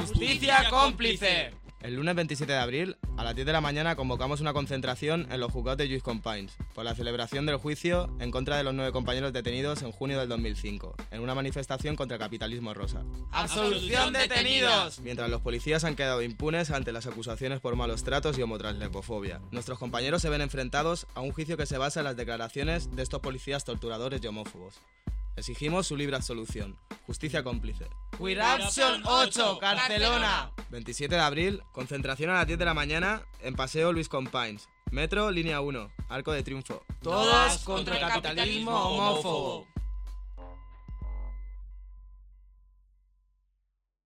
Justicia cómplice. El lunes 27 de abril, a las 10 de la mañana, convocamos una concentración en los juzgados de Lluís Companys por la celebración del juicio en contra de los nueve compañeros detenidos en junio del 2005, en una manifestación contra el capitalismo rosa. ¡Absolución detenidos! Mientras los policías han quedado impunes ante las acusaciones por malos tratos y homotranslepofobia. Nuestros compañeros se ven enfrentados a un juicio que se basa en las declaraciones de estos policías torturadores y homófobos. Exigimos su libre absolución. Justicia cómplice. Option 8, Barcelona. 27 de abril, concentración a las 10 de la mañana en Paseo Luis Companys. Metro, línea 1, Arco de Triunfo. Todos contra el capitalismo homófobo.